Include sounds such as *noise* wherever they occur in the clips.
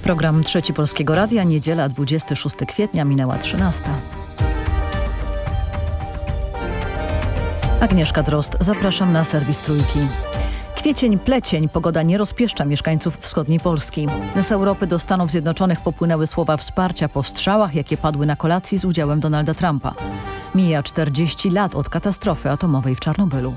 Program Trzeci Polskiego Radia, niedziela 26 kwietnia, minęła 13. Agnieszka Drost, zapraszam na serwis Trójki. Kwiecień, plecień, pogoda nie rozpieszcza mieszkańców wschodniej Polski. Z Europy do Stanów Zjednoczonych popłynęły słowa wsparcia po strzałach, jakie padły na kolacji z udziałem Donalda Trumpa. Mija 40 lat od katastrofy atomowej w Czarnobylu.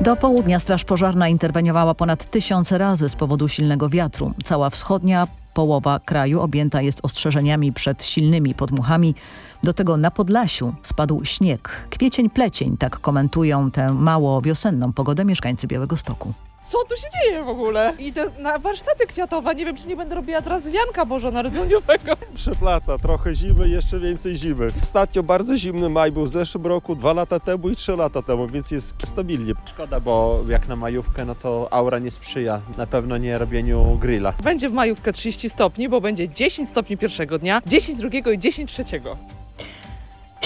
Do południa Straż Pożarna interweniowała ponad tysiące razy z powodu silnego wiatru. Cała wschodnia połowa kraju objęta jest ostrzeżeniami przed silnymi podmuchami. Do tego na Podlasiu spadł śnieg. Kwiecień, plecień, tak komentują tę mało wiosenną pogodę mieszkańcy Białego Stoku co tu się dzieje w ogóle? Idę na warsztaty kwiatowe, nie wiem czy nie będę robiła teraz wianka bożonarodzeniowego. *laughs* Przeplata, trochę zimy, jeszcze więcej zimy. Ostatnio bardzo zimny maj był w zeszłym roku, dwa lata temu i trzy lata temu, więc jest stabilnie. Szkoda, bo jak na majówkę, no to aura nie sprzyja. Na pewno nie robieniu grilla. Będzie w majówkę 30 stopni, bo będzie 10 stopni pierwszego dnia, 10 drugiego i 10 trzeciego.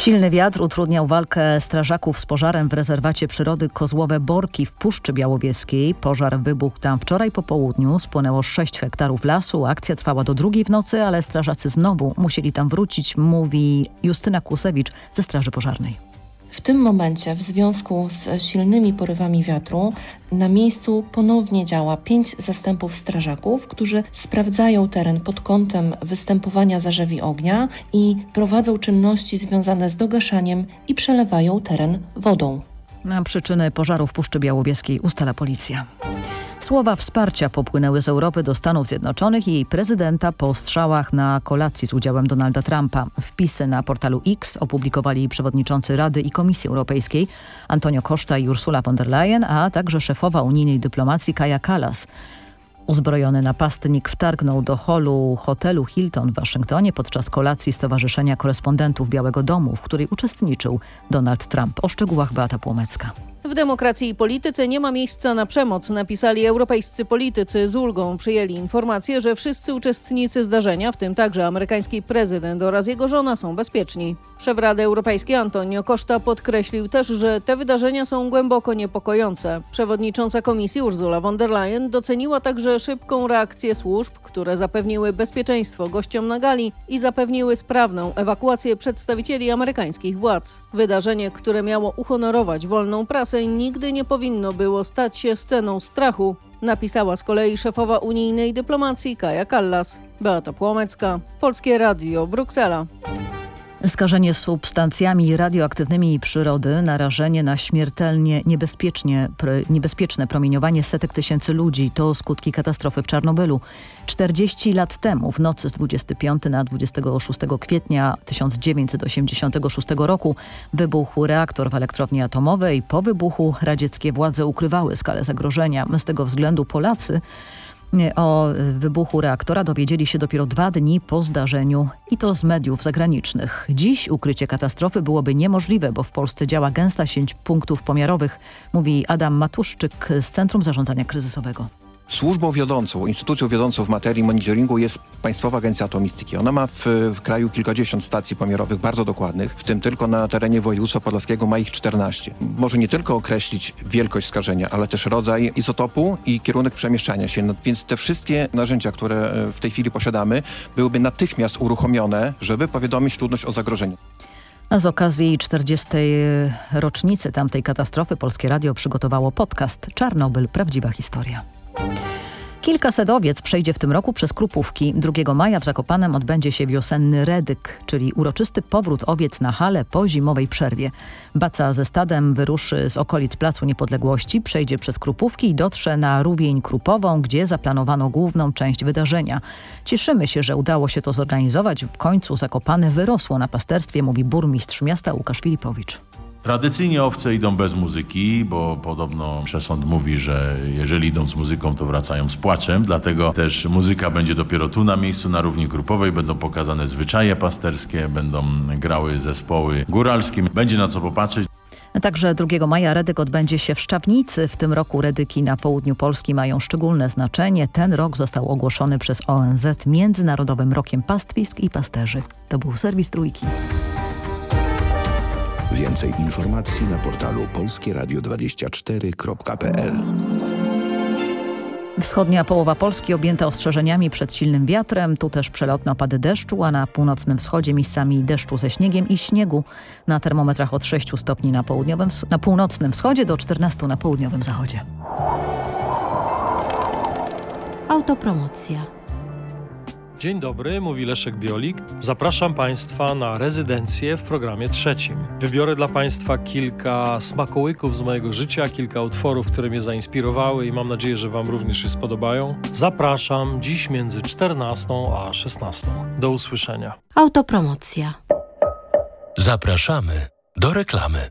Silny wiatr utrudniał walkę strażaków z pożarem w rezerwacie przyrody Kozłowe Borki w Puszczy Białowieskiej. Pożar wybuchł tam wczoraj po południu. Spłonęło 6 hektarów lasu. Akcja trwała do drugiej w nocy, ale strażacy znowu musieli tam wrócić, mówi Justyna Kłusewicz ze Straży Pożarnej. W tym momencie, w związku z silnymi porywami wiatru, na miejscu ponownie działa pięć zastępów strażaków, którzy sprawdzają teren pod kątem występowania zarzewi ognia i prowadzą czynności związane z dogaszaniem i przelewają teren wodą. Na przyczyny pożaru w Puszczy Białowieskiej ustala policja. Słowa wsparcia popłynęły z Europy do Stanów Zjednoczonych i jej prezydenta po strzałach na kolacji z udziałem Donalda Trumpa. Wpisy na portalu X opublikowali przewodniczący Rady i Komisji Europejskiej Antonio Costa i Ursula von der Leyen, a także szefowa unijnej dyplomacji Kaja Kallas. Uzbrojony napastnik wtargnął do holu hotelu Hilton w Waszyngtonie podczas kolacji Stowarzyszenia Korespondentów Białego Domu, w której uczestniczył Donald Trump. O szczegółach Beata Płomecka. W demokracji i polityce nie ma miejsca na przemoc, napisali europejscy politycy. Z ulgą przyjęli informację, że wszyscy uczestnicy zdarzenia, w tym także amerykański prezydent oraz jego żona są bezpieczni. Szef Rady Europejskiej Antonio Costa podkreślił też, że te wydarzenia są głęboko niepokojące. Przewodnicząca komisji Ursula von der Leyen doceniła także szybką reakcję służb, które zapewniły bezpieczeństwo gościom na gali i zapewniły sprawną ewakuację przedstawicieli amerykańskich władz. Wydarzenie, które miało uhonorować wolną prasę, nigdy nie powinno było stać się sceną strachu, napisała z kolei szefowa unijnej dyplomacji Kaja Kallas. Beata Płomecka, Polskie Radio, Bruksela. Skażenie substancjami radioaktywnymi przyrody, narażenie na śmiertelnie niebezpiecznie, niebezpieczne promieniowanie setek tysięcy ludzi to skutki katastrofy w Czarnobylu. 40 lat temu, w nocy z 25 na 26 kwietnia 1986 roku, wybuchł reaktor w elektrowni atomowej. Po wybuchu radzieckie władze ukrywały skalę zagrożenia. Z tego względu Polacy o wybuchu reaktora dowiedzieli się dopiero dwa dni po zdarzeniu i to z mediów zagranicznych. Dziś ukrycie katastrofy byłoby niemożliwe, bo w Polsce działa gęsta sieć punktów pomiarowych, mówi Adam Matuszczyk z Centrum Zarządzania Kryzysowego. Służbą wiodącą, instytucją wiodącą w materii monitoringu jest Państwowa Agencja Atomistyki. Ona ma w, w, kraju kilkadziesiąt stacji pomiarowych bardzo dokładnych, w tym tylko na terenie województwa podlaskiego ma ich 14. Może nie tylko określić wielkość skażenia, ale też rodzaj izotopu i kierunek przemieszczania się. No, więc te wszystkie narzędzia, które e, w tej chwili posiadamy, byłyby natychmiast uruchomione, żeby powiadomić ludność o zagrożeniu. A z okazji 40. rocznicy tamtej katastrofy Polskie Radio przygotowało podcast Czarnobyl – Prawdziwa historia. Kilkaset owiec przejdzie w tym roku przez Krupówki. 2 maja w Zakopanem odbędzie się wiosenny redyk, czyli uroczysty powrót owiec na hale po zimowej przerwie. Baca ze stadem wyruszy z okolic Placu Niepodległości, przejdzie przez Krupówki i dotrze na Rówień Krupową, gdzie zaplanowano główną część wydarzenia. Cieszymy się, że udało się to zorganizować. W końcu Zakopane wyrosło na pasterstwie, mówi burmistrz miasta Łukasz Filipowicz. Tradycyjnie owce idą bez muzyki, bo podobno przesąd mówi, że jeżeli idą z muzyką, to wracają z płaczem. Dlatego też muzyka będzie dopiero tu na miejscu, na równi grupowej. Będą pokazane zwyczaje pasterskie, będą grały zespoły góralskie. Będzie na co popatrzeć. Także 2 maja Redyk odbędzie się w Szczawnicy. W tym roku Redyki na południu Polski mają szczególne znaczenie. Ten rok został ogłoszony przez ONZ Międzynarodowym Rokiem Pastwisk i Pasterzy. To był serwis Trójki. Więcej informacji na portalu polskieradio24.pl Wschodnia połowa Polski objęta ostrzeżeniami przed silnym wiatrem, tu też przelotne opady deszczu, a na północnym wschodzie miejscami deszczu ze śniegiem i śniegu. Na termometrach od 6 stopni na, południowym, na północnym wschodzie do 14 na południowym zachodzie. Autopromocja. Dzień dobry, mówi Leszek Biolik. Zapraszam Państwa na rezydencję w programie trzecim. Wybiorę dla Państwa kilka smakołyków z mojego życia, kilka utworów, które mnie zainspirowały i mam nadzieję, że Wam również się spodobają. Zapraszam dziś między 14 a 16. Do usłyszenia. Autopromocja. Zapraszamy do reklamy.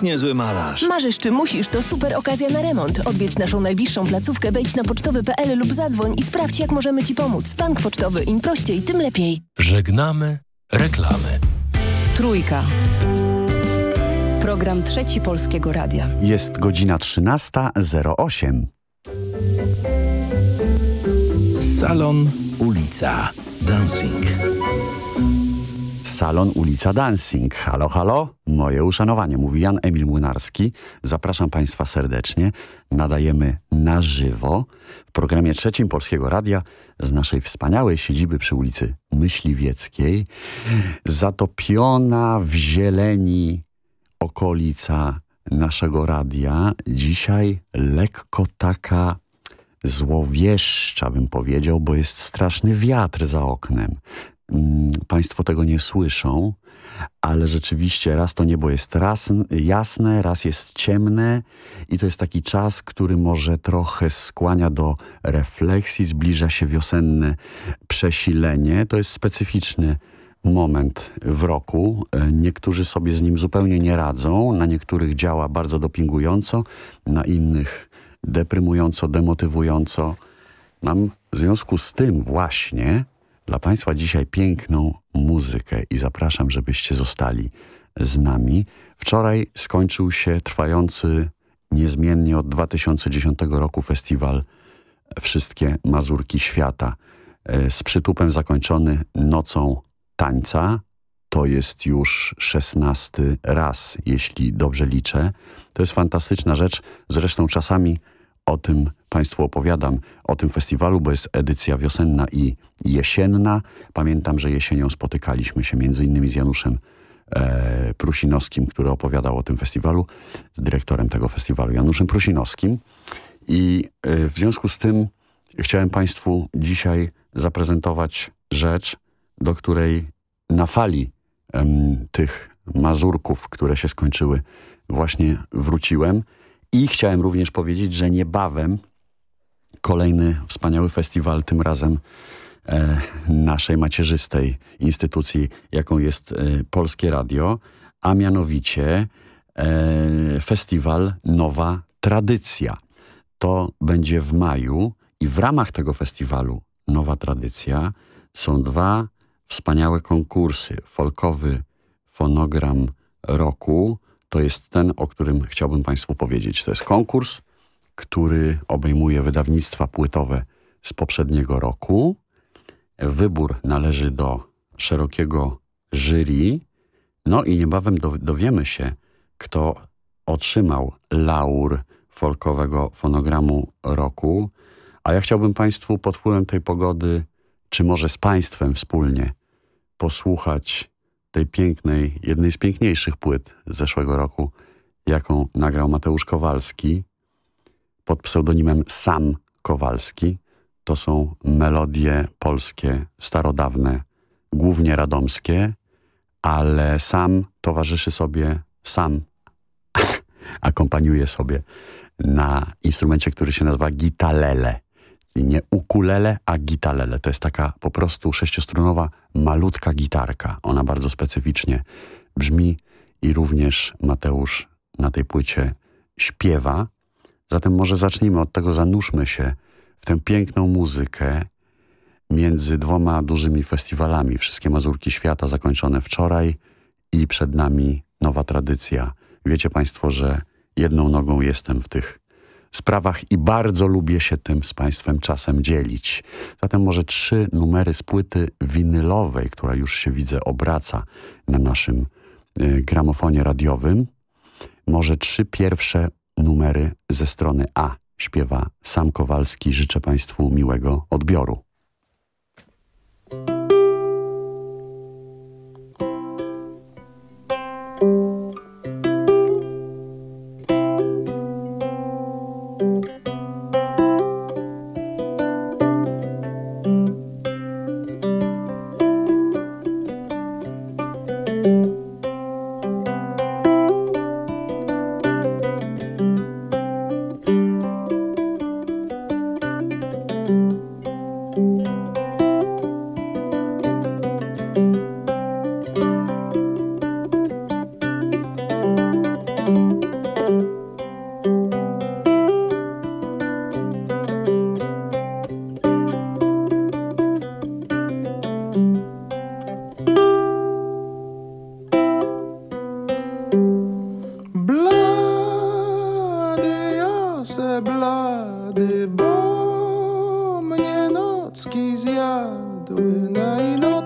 niezły malarz. Marzysz czy musisz, to super okazja na remont. Odwiedź naszą najbliższą placówkę, wejdź na pocztowy.pl lub zadzwoń i sprawdź, jak możemy Ci pomóc. Bank Pocztowy, im prościej, tym lepiej. Żegnamy reklamy. Trójka. Program Trzeci Polskiego Radia. Jest godzina 13.08. Salon, ulica, dancing. Salon ulica Dancing. Halo, halo, moje uszanowanie, mówi Jan Emil Młynarski. Zapraszam Państwa serdecznie. Nadajemy na żywo w programie trzecim Polskiego Radia z naszej wspaniałej siedziby przy ulicy Myśliwieckiej. Zatopiona w zieleni okolica naszego radia. Dzisiaj lekko taka złowieszcza, bym powiedział, bo jest straszny wiatr za oknem. Państwo tego nie słyszą, ale rzeczywiście raz to niebo jest raz jasne, raz jest ciemne i to jest taki czas, który może trochę skłania do refleksji, zbliża się wiosenne przesilenie. To jest specyficzny moment w roku. Niektórzy sobie z nim zupełnie nie radzą, na niektórych działa bardzo dopingująco, na innych deprymująco, demotywująco. Mam w związku z tym właśnie dla Państwa dzisiaj piękną muzykę i zapraszam, żebyście zostali z nami. Wczoraj skończył się trwający niezmiennie od 2010 roku festiwal Wszystkie Mazurki Świata. Z przytupem zakończony nocą tańca. To jest już szesnasty raz, jeśli dobrze liczę. To jest fantastyczna rzecz. Zresztą czasami o tym Państwu opowiadam, o tym festiwalu, bo jest edycja wiosenna i jesienna. Pamiętam, że jesienią spotykaliśmy się między innymi z Januszem e, Prusinowskim, który opowiadał o tym festiwalu, z dyrektorem tego festiwalu, Januszem Prusinowskim. I e, w związku z tym chciałem Państwu dzisiaj zaprezentować rzecz, do której na fali em, tych Mazurków, które się skończyły. Właśnie wróciłem i chciałem również powiedzieć, że niebawem kolejny wspaniały festiwal, tym razem e, naszej macierzystej instytucji, jaką jest e, Polskie Radio, a mianowicie e, festiwal Nowa Tradycja. To będzie w maju i w ramach tego festiwalu Nowa Tradycja są dwa wspaniałe konkursy. Folkowy fonogram roku to jest ten, o którym chciałbym Państwu powiedzieć. To jest konkurs, który obejmuje wydawnictwa płytowe z poprzedniego roku. Wybór należy do szerokiego jury. No i niebawem dowiemy się, kto otrzymał laur folkowego fonogramu roku. A ja chciałbym Państwu pod wpływem tej pogody, czy może z Państwem wspólnie, posłuchać tej pięknej, jednej z piękniejszych płyt z zeszłego roku, jaką nagrał Mateusz Kowalski pod pseudonimem Sam Kowalski. To są melodie polskie, starodawne, głównie radomskie, ale sam towarzyszy sobie, sam *laughs* akompaniuje sobie na instrumencie, który się nazywa gitalele. Nie ukulele, a gitalele. To jest taka po prostu sześciostrunowa, malutka gitarka. Ona bardzo specyficznie brzmi i również Mateusz na tej płycie śpiewa. Zatem może zacznijmy od tego, zanurzmy się w tę piękną muzykę między dwoma dużymi festiwalami. Wszystkie Mazurki Świata zakończone wczoraj i przed nami nowa tradycja. Wiecie Państwo, że jedną nogą jestem w tych sprawach i bardzo lubię się tym z Państwem czasem dzielić. Zatem może trzy numery z płyty winylowej, która już się widzę obraca na naszym y, gramofonie radiowym. Może trzy pierwsze numery ze strony A. Śpiewa Sam Kowalski. Życzę Państwu miłego odbioru. Dziewczyno rumiana,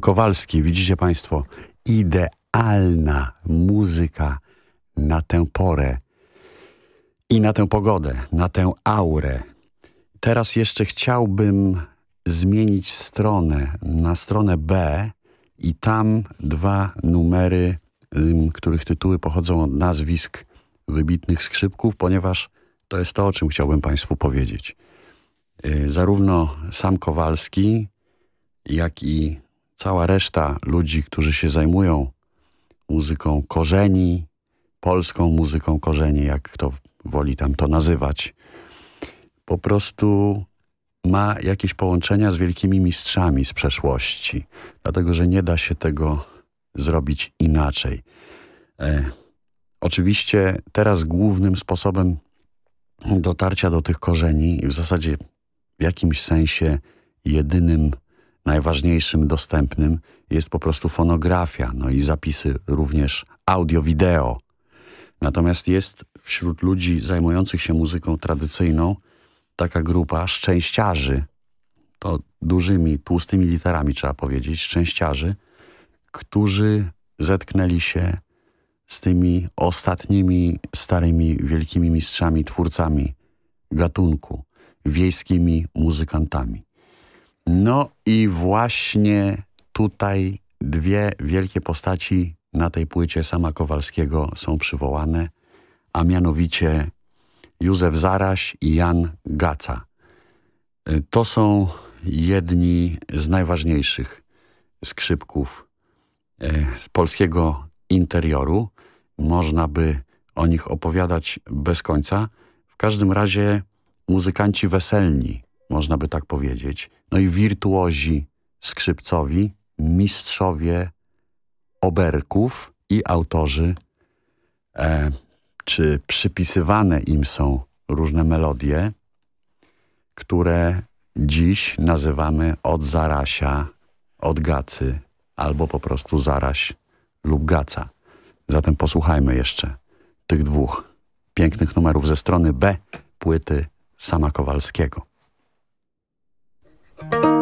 Kowalski, widzicie Państwo, idealna muzyka na tę porę i na tę pogodę, na tę aurę. Teraz jeszcze chciałbym zmienić stronę na stronę B i tam dwa numery, których tytuły pochodzą od nazwisk wybitnych skrzypków, ponieważ to jest to, o czym chciałbym Państwu powiedzieć. Y, zarówno sam Kowalski, jak i cała reszta ludzi, którzy się zajmują muzyką korzeni, polską muzyką korzeni, jak kto woli tam to nazywać, po prostu ma jakieś połączenia z wielkimi mistrzami z przeszłości, dlatego że nie da się tego zrobić inaczej. E, oczywiście teraz głównym sposobem dotarcia do tych korzeni i w zasadzie w jakimś sensie jedynym najważniejszym dostępnym jest po prostu fonografia, no i zapisy również audio-wideo. Natomiast jest wśród ludzi zajmujących się muzyką tradycyjną taka grupa szczęściarzy, to dużymi, tłustymi literami trzeba powiedzieć, szczęściarzy, którzy zetknęli się z tymi ostatnimi starymi, wielkimi mistrzami, twórcami gatunku, wiejskimi muzykantami. No i właśnie tutaj dwie wielkie postaci na tej płycie sama Kowalskiego są przywołane, a mianowicie Józef Zaraś i Jan Gaca. To są jedni z najważniejszych skrzypków e, z polskiego interioru. Można by o nich opowiadać bez końca. W każdym razie muzykanci weselni, można by tak powiedzieć. No i wirtuozi skrzypcowi, mistrzowie oberków i autorzy, e, czy przypisywane im są różne melodie, które dziś nazywamy od Zarasia, od Gacy, albo po prostu Zaraś lub Gaca. Zatem posłuchajmy jeszcze tych dwóch pięknych numerów ze strony B płyty Sama Kowalskiego. Thank you.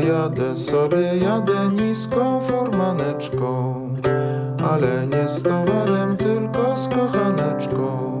Jadę sobie, jadę niską furmaneczką. Ale nie z towarem, tylko z kochaneczką.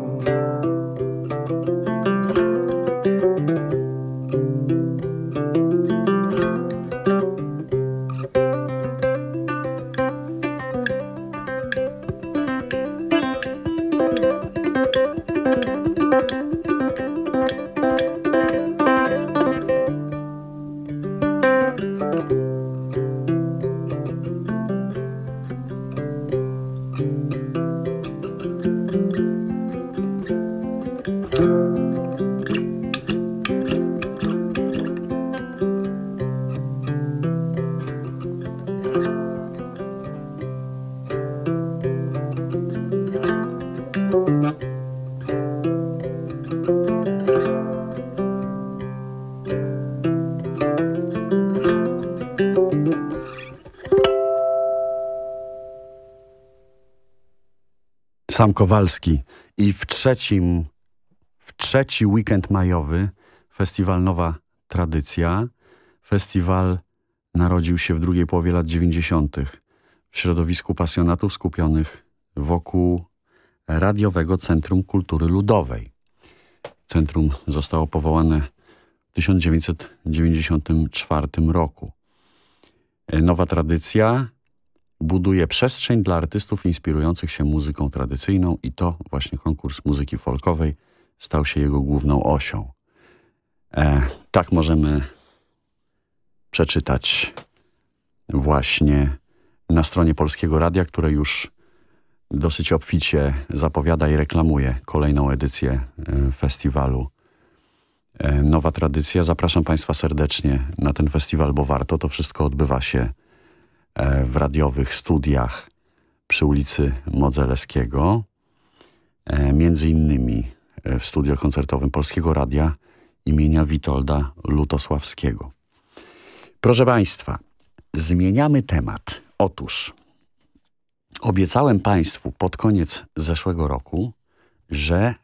Sam Kowalski i w trzecim, w trzeci weekend majowy festiwal Nowa Tradycja. Festiwal narodził się w drugiej połowie lat 90. w środowisku pasjonatów skupionych wokół Radiowego Centrum Kultury Ludowej. Centrum zostało powołane w 1994 roku. Nowa Tradycja buduje przestrzeń dla artystów inspirujących się muzyką tradycyjną i to właśnie konkurs muzyki folkowej stał się jego główną osią. E, tak możemy przeczytać właśnie na stronie Polskiego Radia, które już dosyć obficie zapowiada i reklamuje kolejną edycję e, festiwalu. E, nowa tradycja. Zapraszam Państwa serdecznie na ten festiwal, bo warto. To wszystko odbywa się w radiowych studiach przy ulicy Modzelewskiego. E, między innymi e, w studio koncertowym Polskiego Radia imienia Witolda Lutosławskiego. Proszę Państwa, zmieniamy temat. Otóż obiecałem Państwu pod koniec zeszłego roku, że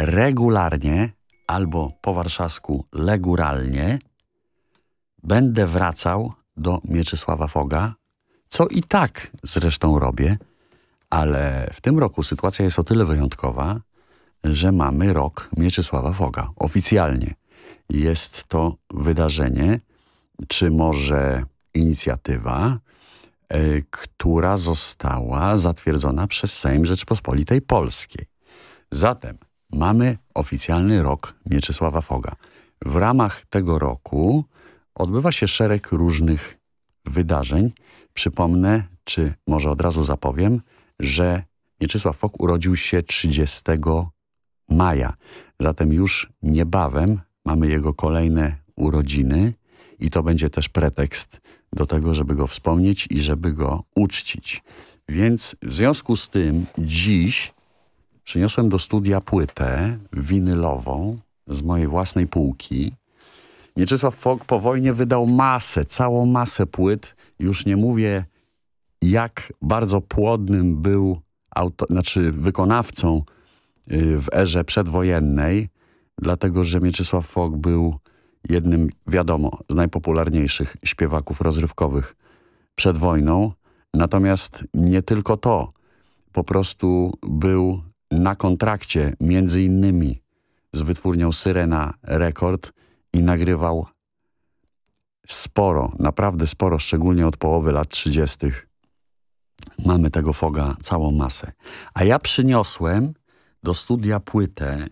regularnie albo po warszawsku leguralnie będę wracał do Mieczysława Foga, co i tak zresztą robię, ale w tym roku sytuacja jest o tyle wyjątkowa, że mamy rok Mieczysława Foga oficjalnie. Jest to wydarzenie, czy może inicjatywa, y, która została zatwierdzona przez Sejm Rzeczpospolitej Polskiej. Zatem mamy oficjalny rok Mieczysława Foga. W ramach tego roku odbywa się szereg różnych wydarzeń. Przypomnę, czy może od razu zapowiem, że Mieczysław Fok urodził się 30 maja. Zatem już niebawem mamy jego kolejne urodziny i to będzie też pretekst do tego, żeby go wspomnieć i żeby go uczcić. Więc w związku z tym dziś przyniosłem do studia płytę winylową z mojej własnej półki. Mieczysław Fok po wojnie wydał masę, całą masę płyt. Już nie mówię, jak bardzo płodnym był auto, znaczy wykonawcą y, w erze przedwojennej, dlatego że Mieczysław Fok był jednym, wiadomo, z najpopularniejszych śpiewaków rozrywkowych przed wojną. Natomiast nie tylko to. Po prostu był na kontrakcie między innymi z wytwórnią Syrena Rekord i nagrywał sporo, naprawdę sporo, szczególnie od połowy lat 30. Mamy tego foga całą masę. A ja przyniosłem do studia płytę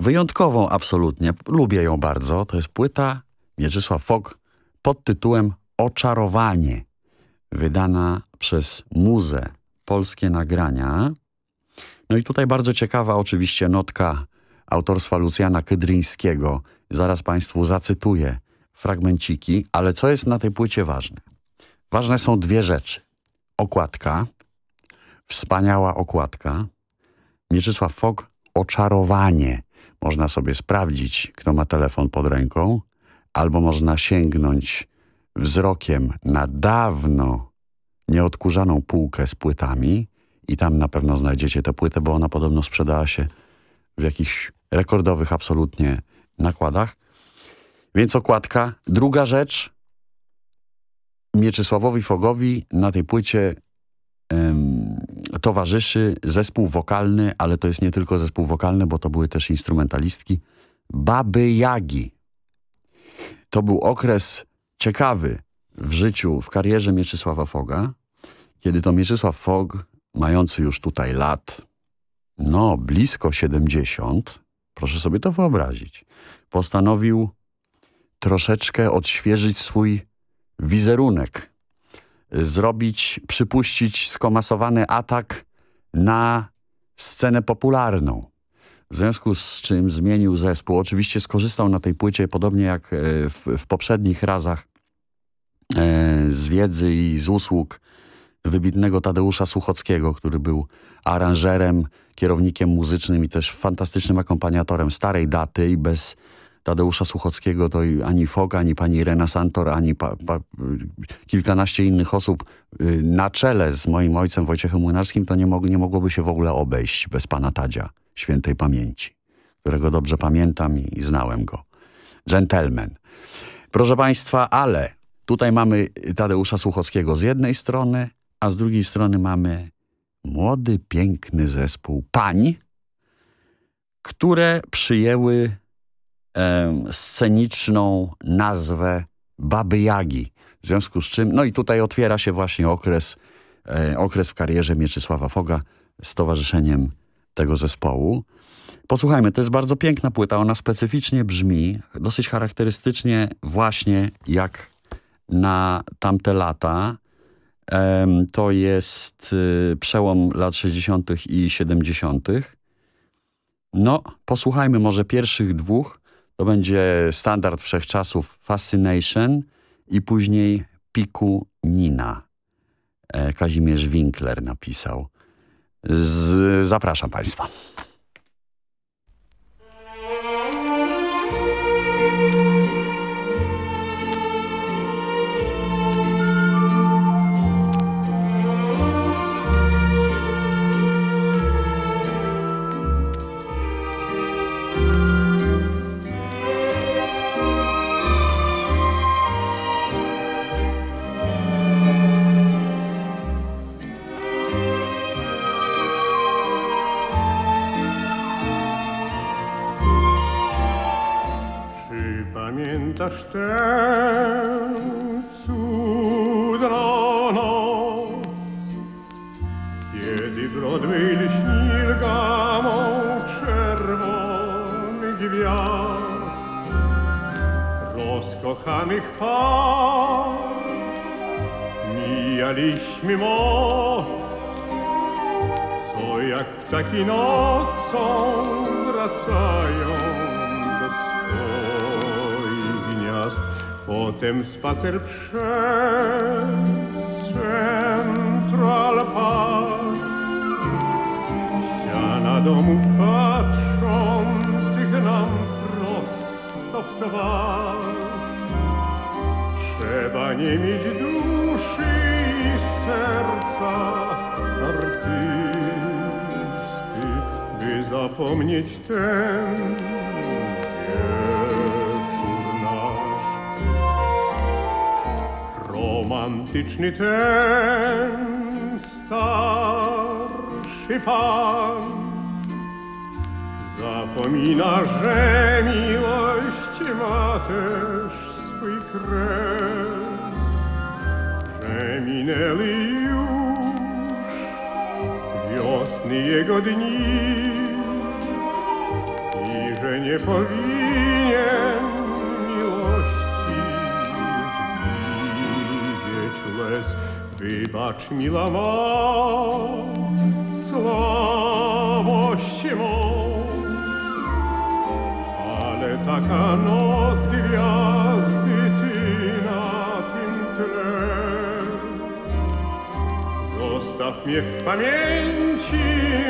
wyjątkową absolutnie. Lubię ją bardzo. To jest płyta Mieczysław Fok pod tytułem Oczarowanie, wydana przez Muzę Polskie Nagrania. No i tutaj bardzo ciekawa oczywiście notka autorstwa Lucjana Kydryńskiego. Zaraz Państwu zacytuję fragmenciki, ale co jest na tej płycie ważne? Ważne są dwie rzeczy. Okładka, wspaniała okładka. Mieczysław Fok, oczarowanie. Można sobie sprawdzić, kto ma telefon pod ręką, albo można sięgnąć wzrokiem na dawno nieodkurzaną półkę z płytami i tam na pewno znajdziecie tę płytę, bo ona podobno sprzedała się w jakichś rekordowych absolutnie nakładach. Więc okładka. Druga rzecz. Mieczysławowi Fogowi na tej płycie em, towarzyszy zespół wokalny, ale to jest nie tylko zespół wokalny, bo to były też instrumentalistki. Baby Jagi. To był okres ciekawy w życiu, w karierze Mieczysława Foga, kiedy to Mieczysław Fog, mający już tutaj lat, no blisko 70, proszę sobie to wyobrazić, postanowił troszeczkę odświeżyć swój wizerunek, zrobić, przypuścić skomasowany atak na scenę popularną. W związku z czym zmienił zespół. Oczywiście skorzystał na tej płycie, podobnie jak e, w, w poprzednich razach, e, z wiedzy i z usług wybitnego Tadeusza Suchockiego, który był aranżerem, kierownikiem muzycznym i też fantastycznym akompaniatorem starej daty i bez Tadeusza Suchockiego to ani Fog, ani pani Irena Santor, ani pa, pa, kilkanaście innych osób y, na czele z moim ojcem Wojciechem Młynarskim to nie, mog, nie mogłoby się w ogóle obejść bez pana Tadzia, świętej pamięci, którego dobrze pamiętam i, i znałem go. Gentleman. Proszę państwa, ale tutaj mamy Tadeusza Suchockiego z jednej strony, a z drugiej strony mamy młody, piękny zespół pań, które przyjęły e, sceniczną nazwę Baby Jagi. W związku z czym, no i tutaj otwiera się właśnie okres, e, okres w karierze Mieczysława Foga z towarzyszeniem tego zespołu. Posłuchajmy, to jest bardzo piękna płyta, ona specyficznie brzmi, dosyć charakterystycznie właśnie jak na tamte lata. To jest y, przełom lat 60. i 70. No, posłuchajmy może pierwszych dwóch. To będzie standard wszechczasów Fascination i później Piku Nina. E, Kazimierz Winkler napisał. Z, zapraszam Państwa. Rozkochanych par, mijaliśmy moc, co jak ptaki nocą Potem spacer przez Central Park. Ściana domów patrzących nam prosto w twarz. Trzeba nie mieć duszy i serca artysty, by zapomnieć ten Romantyczny ten starszy pan zapomina, że miłość ma też swój kres, że minęły już wiosny jego dni i że nie powinien Wybacz, mila ma, słabość mą, ale taka noc gwiazdy ty na tym tle. Zostaw mnie w pamięci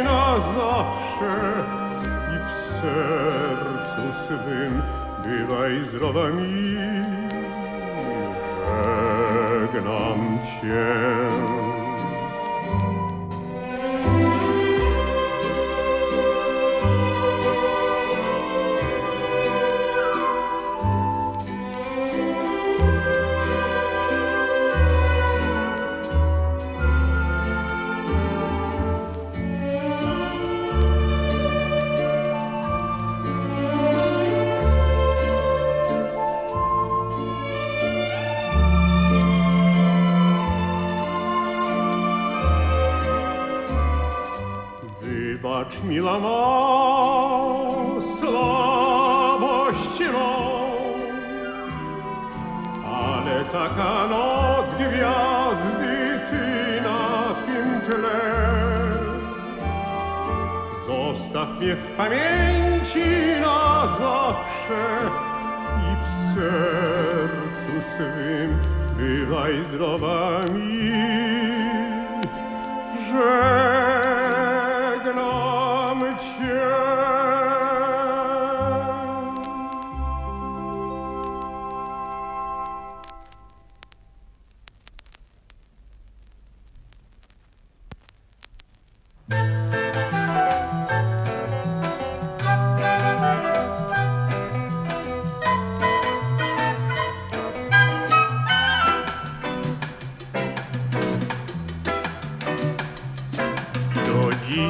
na zawsze i w sercu swym. Bywaj zdrowa błogosławionego nam Cię.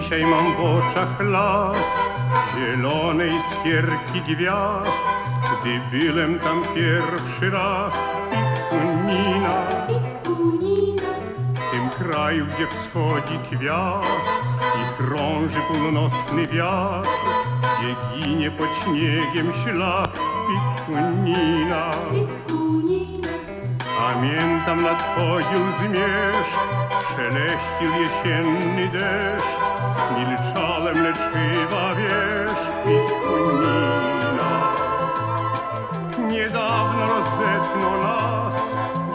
Dzisiaj mam w oczach las zielonej skierki gwiazd. Gdy byłem tam pierwszy raz, Pikunina, w tym kraju, gdzie wschodzi kwiat i krąży północny wiatr, gdzie ginie pod śniegiem ślad Pikunina. Pamiętam nadchodził zmierzch, szeleścił jesienny deszcz, milczałem, lecz chyba wiesz, Pikunina. Niedawno rozetnął nas,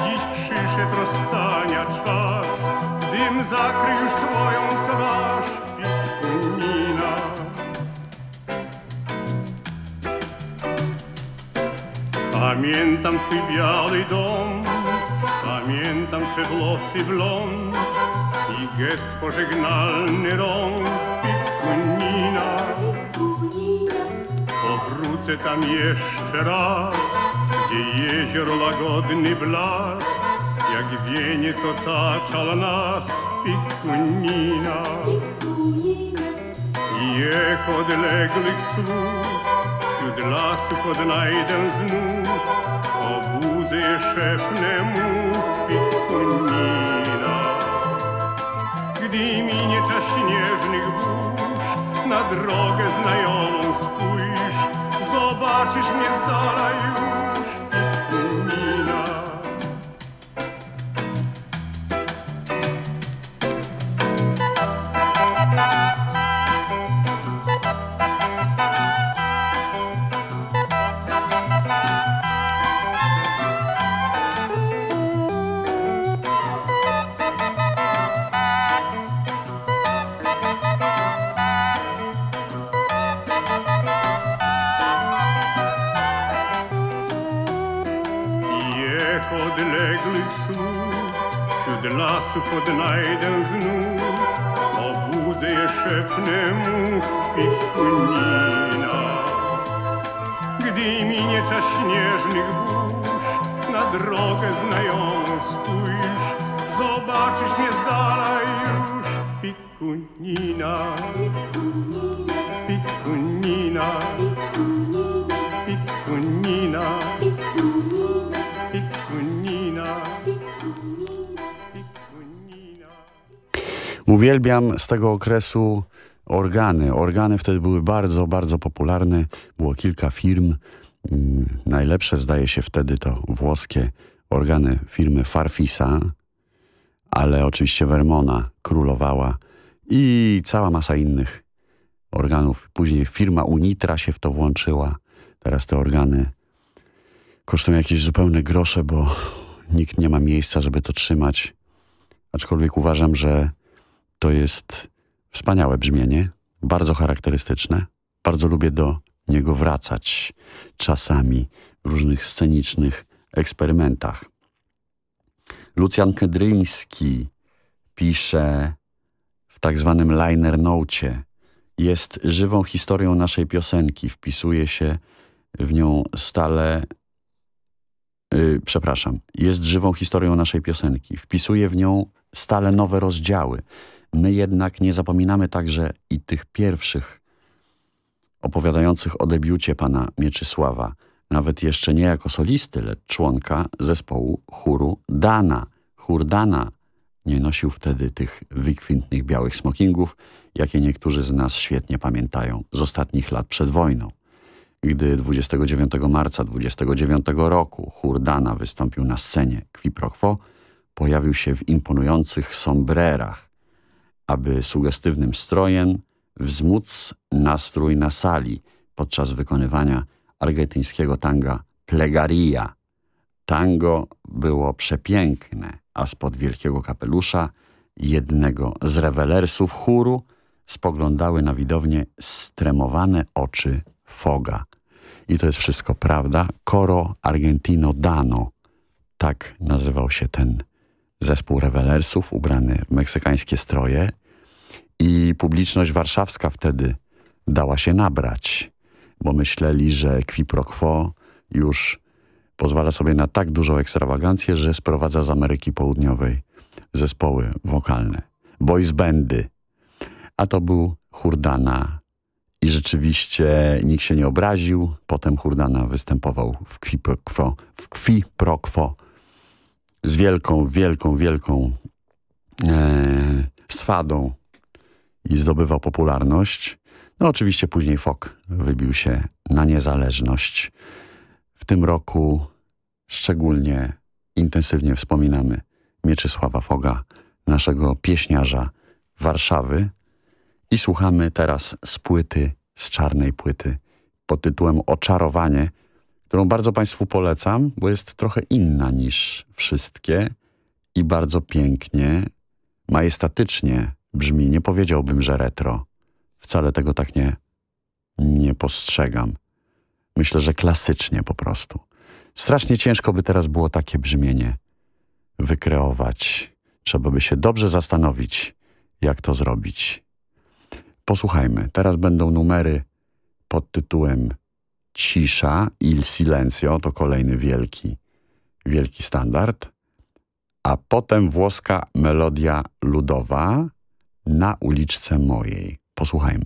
dziś przyszedł rozstania czas, dym zakrył już twoją twarz, Pikunina. Pamiętam twój biały dom, pamiętam twe włosy blond i gest pożegnalny rąk Pikunina. Powrócę tam jeszcze raz, gdzie jezioro łagodny blask, jak wieniec otaczał nas Pikunina. I echo odległych słów wśród lasów odnajdę znów, obudzę szepnę mów. Gdy minie czas śnieżnych burz, na drogę znajomą spójrz, zobaczysz mnie z dala już, lasów odnajdę znów, obudzę je szepnę mu pikunina. Gdy minie czas śnieżnych burz, na drogę znajomą spójrz, zobaczysz mnie z dala już. Pikunina. Uwielbiam z tego okresu organy. Organy wtedy były bardzo, bardzo popularne. Było kilka firm. Mm, Najlepsze zdaje się wtedy to włoskie organy firmy Farfisa, ale oczywiście Vermona królowała i cała masa innych organów. Później firma Unitra się w to włączyła. Teraz te organy kosztują jakieś zupełne grosze, bo nikt nie ma miejsca, żeby to trzymać. Aczkolwiek uważam, że to jest wspaniałe brzmienie, bardzo charakterystyczne. Bardzo lubię do niego wracać czasami w różnych scenicznych eksperymentach. Lucjan Kedryński pisze w tak zwanym liner note jest żywą historią naszej piosenki, wpisuje się w nią stale Yy, przepraszam, jest żywą historią naszej piosenki. Wpisuje w nią stale nowe rozdziały. My jednak nie zapominamy także i tych pierwszych opowiadających o debiucie pana Mieczysława, nawet jeszcze nie jako solisty, lecz członka zespołu chóru Dana. Chór Dana nie nosił wtedy tych wykwintnych białych smokingów, jakie niektórzy z nas świetnie pamiętają z ostatnich lat przed wojną gdy 29 marca 29 roku chór Dana wystąpił na scenie Qui Pro Quo, pojawił się w imponujących sombrerach, aby sugestywnym strojem wzmóc nastrój na sali podczas wykonywania argentyńskiego tanga Plegaria. Tango było przepiękne, a spod wielkiego kapelusza jednego z rewelersów chóru spoglądały na widownię stremowane oczy Foga. I to jest wszystko prawda. Coro Argentino Dano. Tak nazywał się ten zespół rewelersów ubrany w meksykańskie stroje. I publiczność warszawska wtedy dała się nabrać, bo myśleli, że Qui Pro Quo już pozwala sobie na tak dużą ekstrawagancję, że sprowadza z Ameryki Południowej zespoły wokalne. Boys bandy. A to był Hurdana i rzeczywiście nikt się nie obraził. Potem Hurdana występował w Kwi Pro Quo, w Kwi Pro Quo z wielką, wielką, wielką e, swadą i zdobywał popularność. No oczywiście później Fok wybił się na niezależność. W tym roku szczególnie intensywnie wspominamy Mieczysława Foga, naszego pieśniarza Warszawy, i słuchamy teraz z płyty, z czarnej płyty pod tytułem Oczarowanie, którą bardzo Państwu polecam, bo jest trochę inna niż wszystkie i bardzo pięknie, majestatycznie brzmi. Nie powiedziałbym, że retro. Wcale tego tak nie, nie postrzegam. Myślę, że klasycznie po prostu. Strasznie ciężko by teraz było takie brzmienie wykreować. Trzeba by się dobrze zastanowić, jak to zrobić. Posłuchajmy. Teraz będą numery pod tytułem Cisza, Il Silencio, to kolejny wielki, wielki standard, a potem włoska melodia ludowa na uliczce mojej. Posłuchajmy.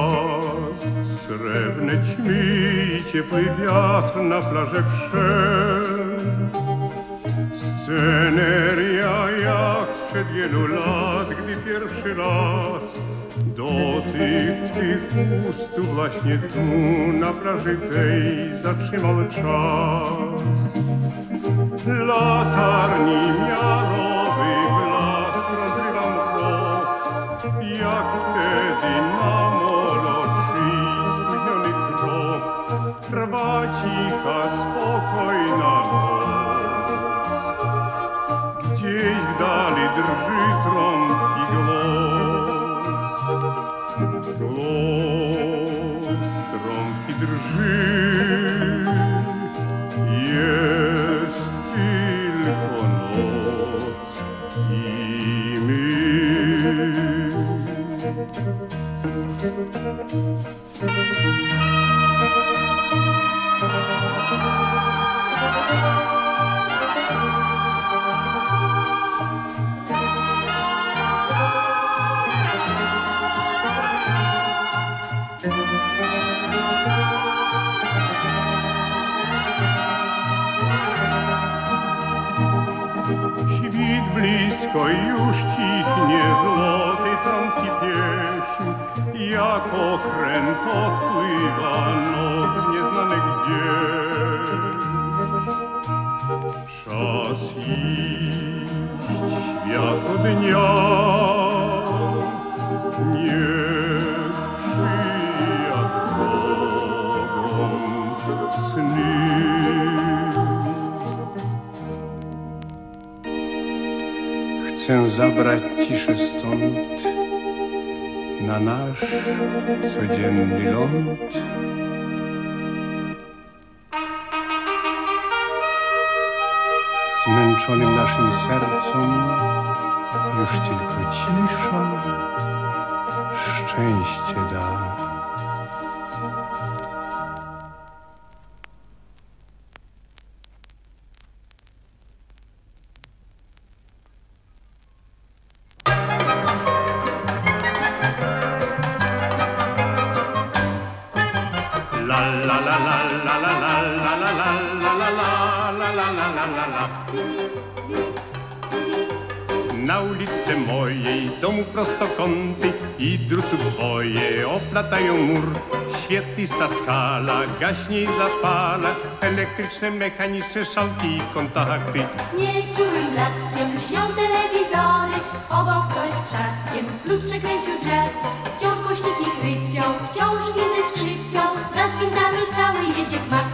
srebrne ćmy i ciepły wiatr na plażę wszedł. Sceneria jak sprzed wielu lat, gdy pierwszy raz dotyk twych ust właśnie tu na plaży tej zatrzymał czas. Latarni Czas iść światło dnia nie sprzyja drogom sny. Chcę zabrać ciszę stąd na nasz codzienny ląd. Zmęczonym naszym sercom już tylko cisza szczęście da. Oplatają mur. Świetlista skala gaśnie i zapala. Elektryczne, mechaniczne szalki i kontakty. Nieczułym blaskiem lśnią telewizory. Obok ktoś trzaskiem lub przekręcił drzwi Wciąż głośniki chrypią, wciąż windy skrzypią. Z windami cały jedzie gmach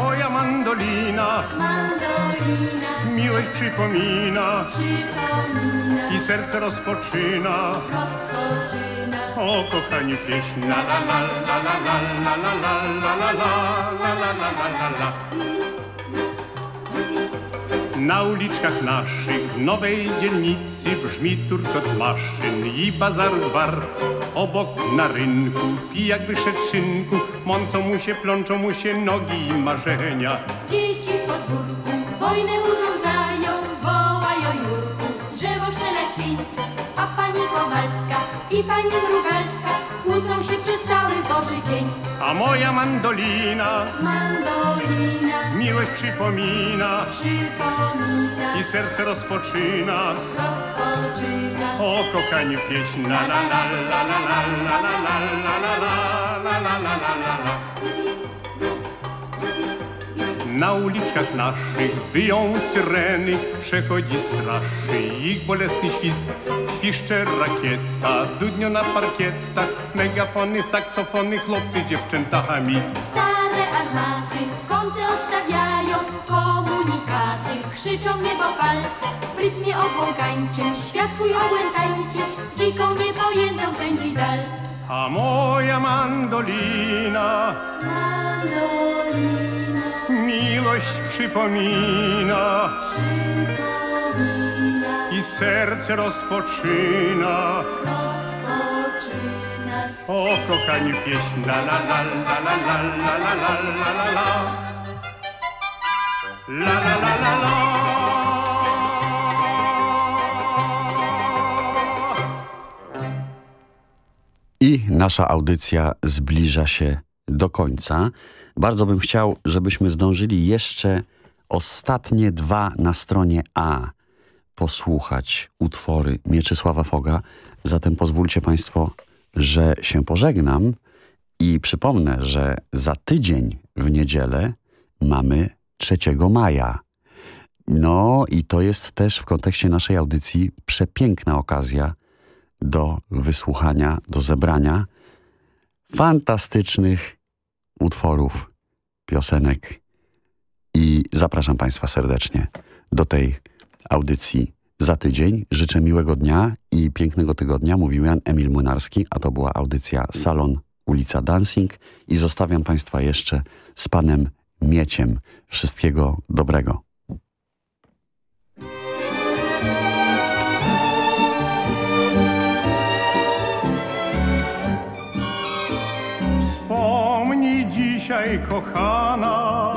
moja mandolina Mandolina miłość przypomina przypomina i serce rozpoczyna Rozpoczyna O kochaniu pieśń la la la la la la la la la la la la la la la la la Na uliczkach naszych w nowej dzielnicy brzmi turkot maszyn i bazar gwar. Obok na rynku pijak wyszedł szynku, mącą mu się, plączą mu się nogi i marzenia. Dzieci w podwórku wojnę urządzają Wołają Jurku, drzewo szczelek kwint A pani Kowalska i pani Mrugalska Kłócą się przez cały Boży dzień A moja mandolina Mandolina miłość przypomina przypomina i serce rozpoczyna. Rozpoczyna O kochaniu pieśń la la la la la la la la la la la la la la Na uliczkach naszych wyją syreny, przechodzi straszy ich bolesny świst. Świszcze rakieta, dudnio na parkietach, megafony, saksofony, chłopcy z dziewczętami. Stare armaty kąty odstawiają Komunikaty. Krzyczą niebo fal W rytmie obłąkańczym. Świat swój obłęd tańczy Dziką niepojętą pędzi dal. A moja mandolina Mandolina. miłość przypomina. Przypomina i serce rozpoczyna. Rozpoczyna O kochaniu pieśń la la la la la la la la la la la la La la la la la I nasza audycja zbliża się do końca. Bardzo bym chciał, żebyśmy zdążyli jeszcze ostatnie dwa na stronie A posłuchać utwory Mieczysława Foga. Zatem pozwólcie Państwo, że się pożegnam i przypomnę, że za tydzień w niedzielę mamy 3 maja. No i to jest też w kontekście naszej audycji przepiękna okazja do wysłuchania, do zebrania fantastycznych utworów, piosenek i zapraszam Państwa serdecznie do tej audycji za tydzień. Życzę miłego dnia i pięknego tygodnia. Mówił Jan Emil Młynarski, a to była audycja Salon ulica Dancing i zostawiam Państwa jeszcze z Panem Mieciem. Wszystkiego dobrego. Wspomnij dzisiaj, kochana,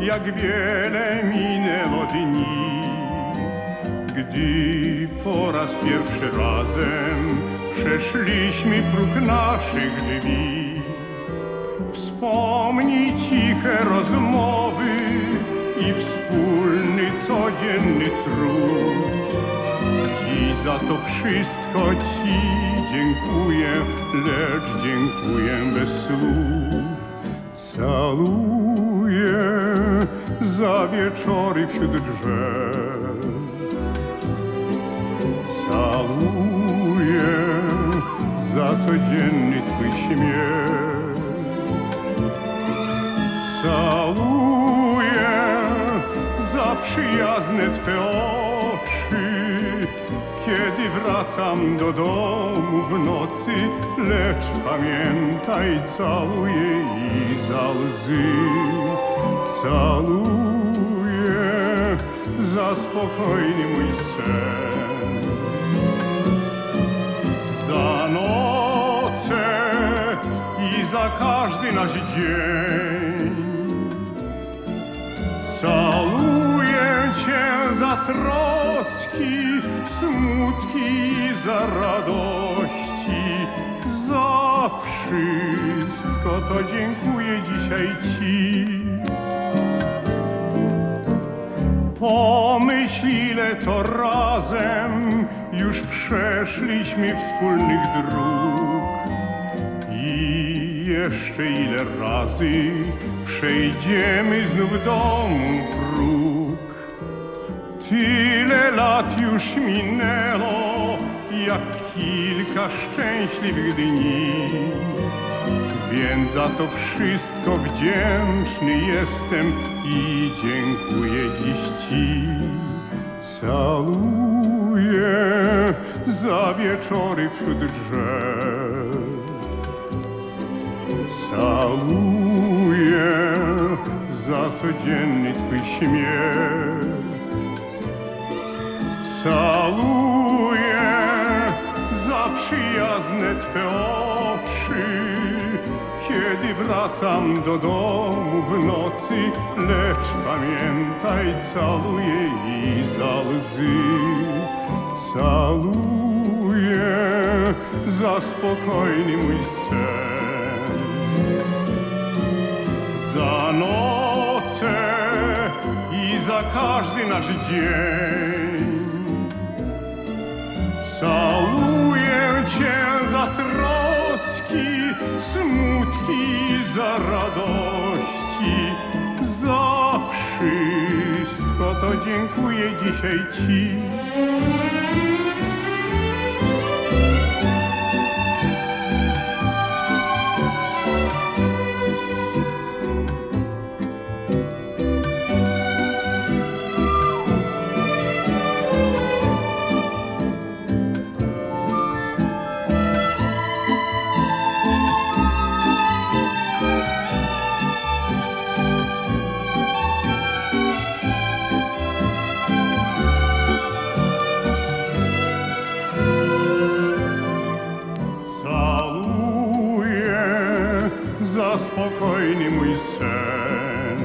jak wiele minęło dni, gdy po raz pierwszy razem przeszliśmy próg naszych drzwi. Wspomnij ciche rozmowy i wspólny codzienny trud. Dziś za to wszystko Ci dziękuję, lecz dziękuję bez słów. Caluję za wieczory wśród drzew. Caluję za codzienny Twój śmiech. Caluję za przyjazne Twe oczy, kiedy wracam do domu w nocy, lecz pamiętaj, caluję i za łzy. Caluję za spokojny mój sen. Za noce i za każdy nasz dzień. Caluję Cię za troski, smutki, za radości, za wszystko to dziękuję dzisiaj Ci. Pomyśl, ile to razem już przeszliśmy wspólnych dróg i jeszcze ile razy przejdziemy znów domu próg. Tyle lat już minęło, jak kilka szczęśliwych dni. Więc za to wszystko wdzięczny jestem i dziękuję dziś Ci. Caluję za wieczory wśród drzew. Caluję za codzienny Twój śmiech. Caluję za przyjazne Twe oczy, wracam do domu w nocy, lecz pamiętaj, caluję i za łzy. Caluję za spokojny mój sen. Za noce i za każdy nasz dzień. Caluję Cię za troski, smutki, za radości, za wszystko to dziękuję dzisiaj Ci. Za spokojny mój sen.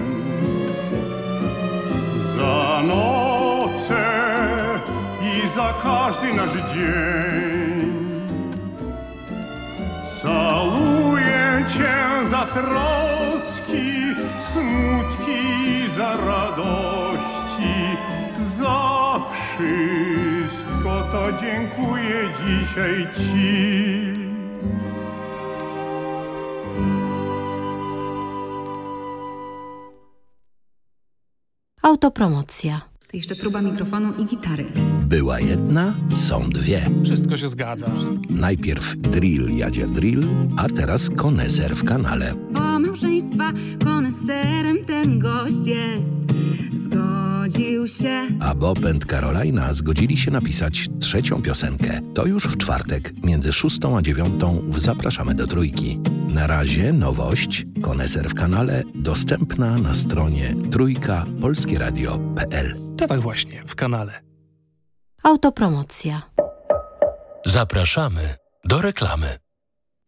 Za noce i za każdy nasz dzień. Caluję Cię za troski, smutki za radości, za wszystko to dziękuję dzisiaj Ci. Autopromocja. To jeszcze próba mikrofonu i gitary. Była jedna, są dwie. Wszystko się zgadza. Najpierw drill jadzie drill, a teraz koneser w kanale. Bo małżeństwa koneserem ten gość jest. Zgodził się. A Bob and Carolina zgodzili się napisać trzecią piosenkę. To już w czwartek, między szóstą a dziewiątą w Zapraszamy do Trójki. Na razie nowość, koneser w kanale, dostępna na stronie trójka polskieradio.pl. To tak właśnie, w kanale. Autopromocja. Zapraszamy do reklamy.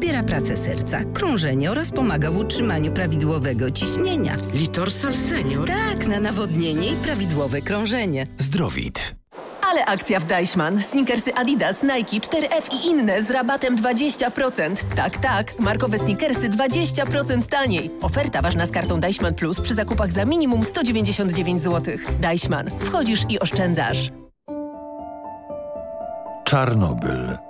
wspiera pracę serca, krążenie oraz pomaga w utrzymaniu prawidłowego ciśnienia. Litorsal Senior? Tak, na nawodnienie i prawidłowe krążenie. Zdrowit. Ale akcja w Deichmann. Snickersy Adidas, Nike, 4F i inne z rabatem 20%. Tak, tak. Markowe snickersy 20% taniej. Oferta ważna z kartą Deichmann Plus przy zakupach za minimum 199 zł. Deichmann. Wchodzisz i oszczędzasz. Czarnobyl.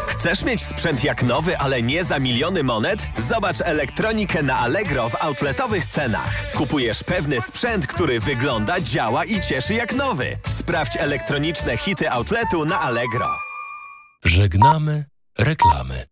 Chcesz mieć sprzęt jak nowy, ale nie za miliony monet? Zobacz elektronikę na Allegro w outletowych cenach. Kupujesz pewny sprzęt, który wygląda, działa i cieszy jak nowy. Sprawdź elektroniczne hity outletu na Allegro. Żegnamy reklamy.